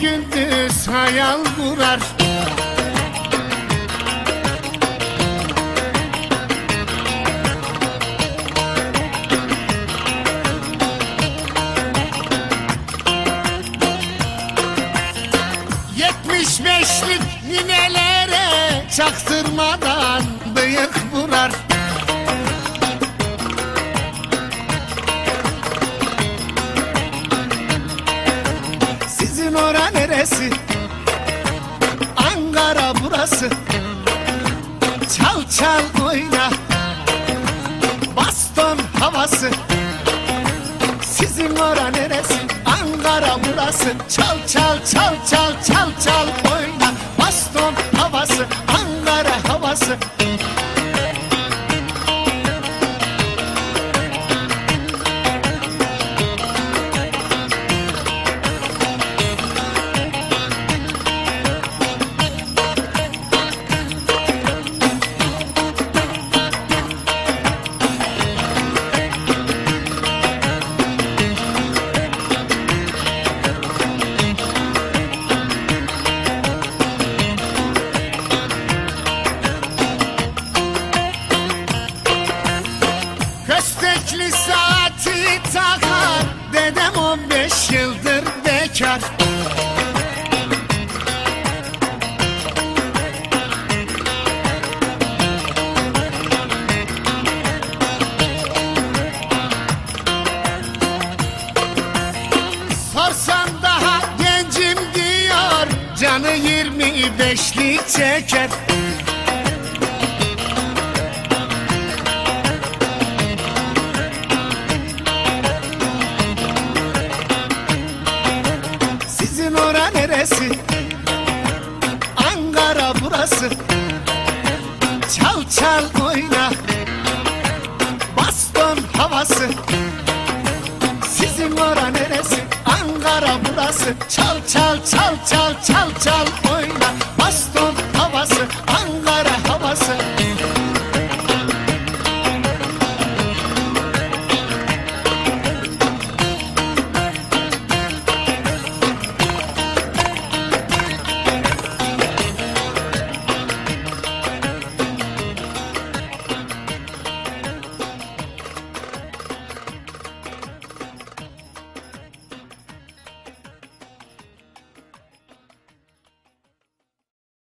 gündüz hayal kurar. Yetmiş beşlik ninelere çaktırmadan bıyık Sizin ora neresi? Ankara burası. Çal çal oyna. Baston havası. Sizin ora neresi? Ankara burası. Çal çal çal çal çal çal oyna saati takar. Dedem 15 yıldır bekar. Sorsan daha gencim diyor Canı 25'lik çeker neresi? Ankara burası. Çal çal oyna. Baston havası. Sizin ora neresi? Ankara burası. Çal çal çal çal çal çal